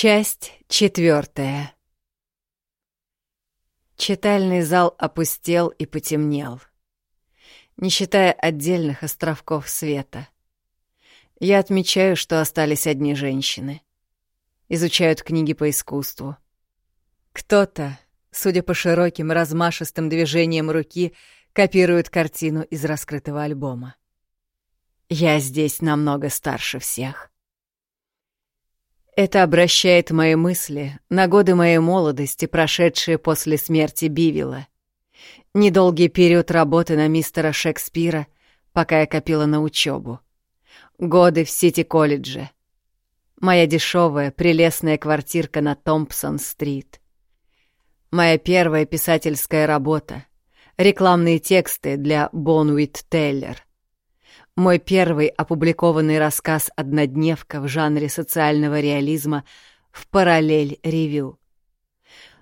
Часть четвертая. Читальный зал опустел и потемнел, не считая отдельных островков света. Я отмечаю, что остались одни женщины. Изучают книги по искусству. Кто-то, судя по широким размашистым движениям руки, копирует картину из раскрытого альбома. Я здесь намного старше всех. Это обращает мои мысли на годы моей молодости, прошедшие после смерти Бивила. Недолгий период работы на мистера Шекспира, пока я копила на учебу. Годы в Сити-колледже. Моя дешевая, прелестная квартирка на Томпсон-стрит. Моя первая писательская работа. Рекламные тексты для Бонуит Теллер. Мой первый опубликованный рассказ «Однодневка» в жанре социального реализма в «Параллель-ревю».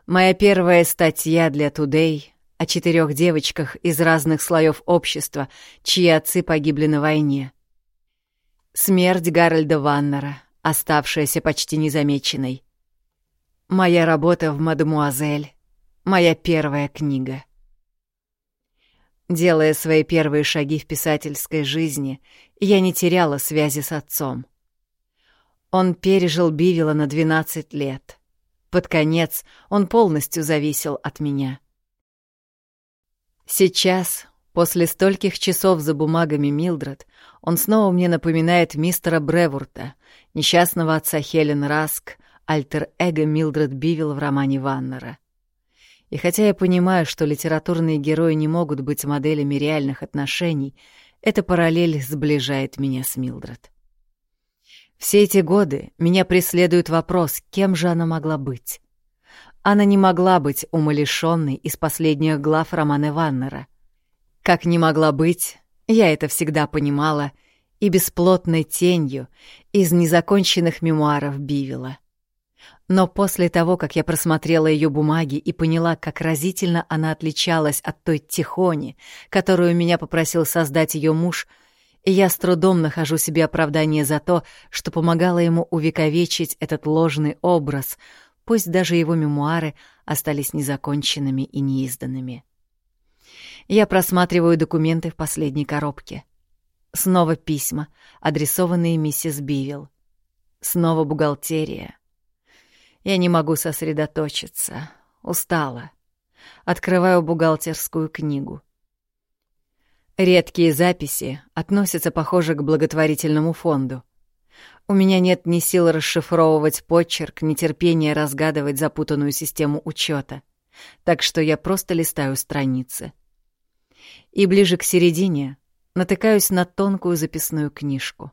Моя первая статья для Today о четырех девочках из разных слоев общества, чьи отцы погибли на войне. Смерть Гарольда Ваннера, оставшаяся почти незамеченной. Моя работа в «Мадемуазель», моя первая книга. Делая свои первые шаги в писательской жизни, я не теряла связи с отцом. Он пережил Бивила на 12 лет. Под конец он полностью зависел от меня. Сейчас, после стольких часов за бумагами Милдред, он снова мне напоминает мистера Бревурта, несчастного отца Хелен Раск, альтер-эго Милдред Бивил в романе Ваннера. И хотя я понимаю, что литературные герои не могут быть моделями реальных отношений, эта параллель сближает меня с Милдред. Все эти годы меня преследует вопрос, кем же она могла быть. Она не могла быть умалишенной из последних глав романа Ваннера. Как не могла быть, я это всегда понимала, и бесплотной тенью из незаконченных мемуаров Бивила. Но после того, как я просмотрела ее бумаги и поняла, как разительно она отличалась от той Тихони, которую меня попросил создать ее муж, я с трудом нахожу себе оправдание за то, что помогала ему увековечить этот ложный образ, пусть даже его мемуары остались незаконченными и неизданными. Я просматриваю документы в последней коробке. Снова письма, адресованные миссис Бивилл. Снова бухгалтерия. Я не могу сосредоточиться. Устала. Открываю бухгалтерскую книгу. Редкие записи относятся, похоже, к благотворительному фонду. У меня нет ни сил расшифровывать почерк, ни терпения разгадывать запутанную систему учета, так что я просто листаю страницы. И ближе к середине натыкаюсь на тонкую записную книжку.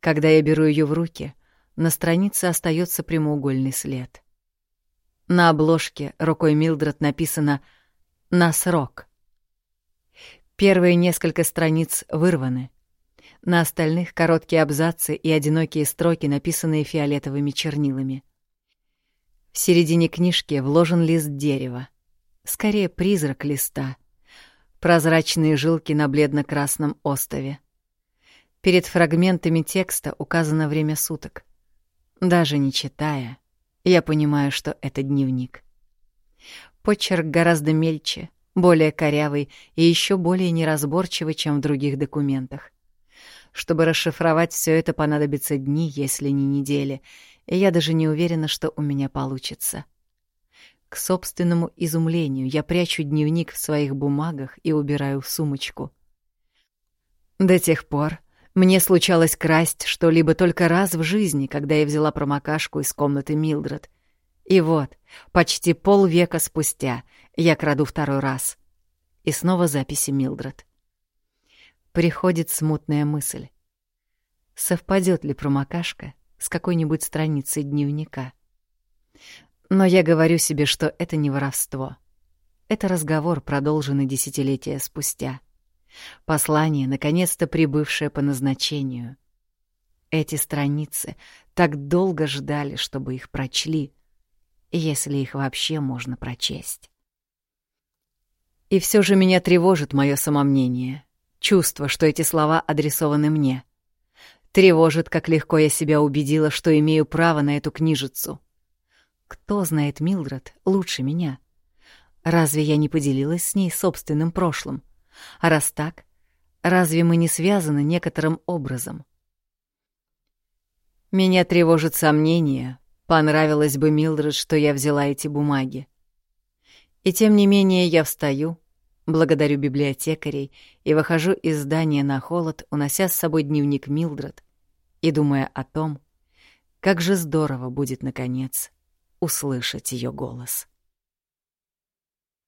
Когда я беру ее в руки, на странице остается прямоугольный след. На обложке рукой Милдред написано «На срок». Первые несколько страниц вырваны. На остальных короткие абзацы и одинокие строки, написанные фиолетовыми чернилами. В середине книжки вложен лист дерева. Скорее, призрак листа. Прозрачные жилки на бледно-красном остове. Перед фрагментами текста указано время суток. Даже не читая, я понимаю, что это дневник. Почерк гораздо мельче, более корявый и еще более неразборчивый, чем в других документах. Чтобы расшифровать все это, понадобится дни, если не недели, и я даже не уверена, что у меня получится. К собственному изумлению я прячу дневник в своих бумагах и убираю в сумочку. До тех пор, мне случалось красть что-либо только раз в жизни, когда я взяла промокашку из комнаты Милдред. И вот, почти полвека спустя, я краду второй раз. И снова записи Милдред. Приходит смутная мысль. Совпадет ли промокашка с какой-нибудь страницей дневника? Но я говорю себе, что это не воровство. Это разговор, продолженный десятилетия спустя. Послание, наконец-то прибывшее по назначению. Эти страницы так долго ждали, чтобы их прочли, если их вообще можно прочесть. И все же меня тревожит мое самомнение, чувство, что эти слова адресованы мне. Тревожит, как легко я себя убедила, что имею право на эту книжицу. Кто знает Милдред лучше меня? Разве я не поделилась с ней собственным прошлым? А раз так, разве мы не связаны некоторым образом? Меня тревожит сомнение, понравилось бы Милдред, что я взяла эти бумаги. И тем не менее я встаю, благодарю библиотекарей и выхожу из здания на холод, унося с собой дневник Милдред и думая о том, как же здорово будет, наконец, услышать ее голос.